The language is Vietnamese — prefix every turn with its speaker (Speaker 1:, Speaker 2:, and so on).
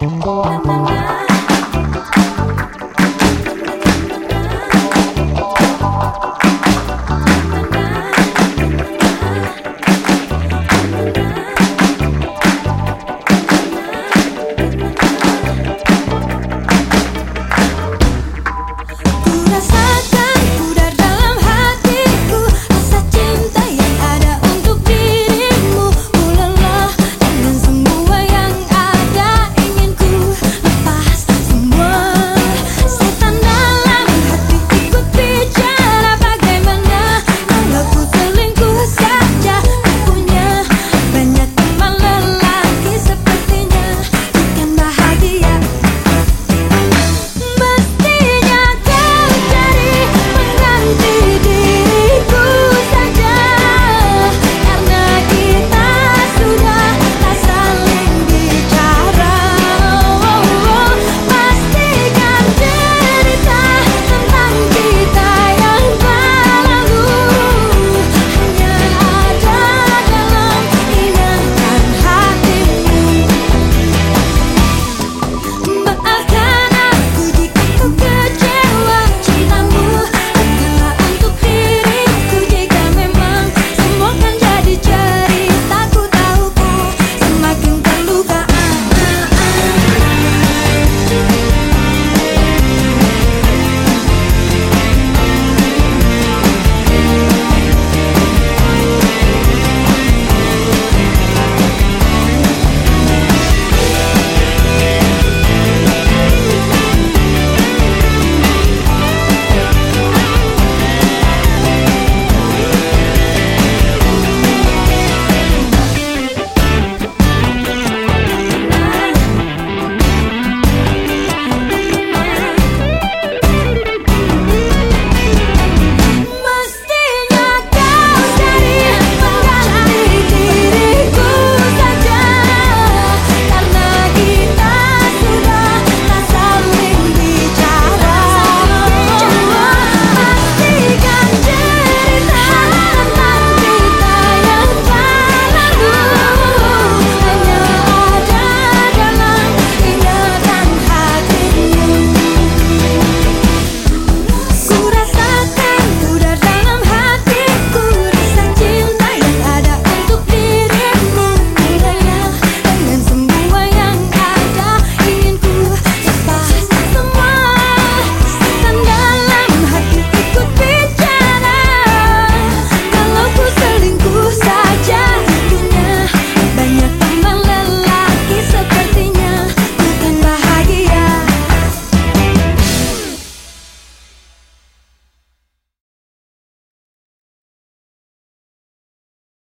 Speaker 1: Bye.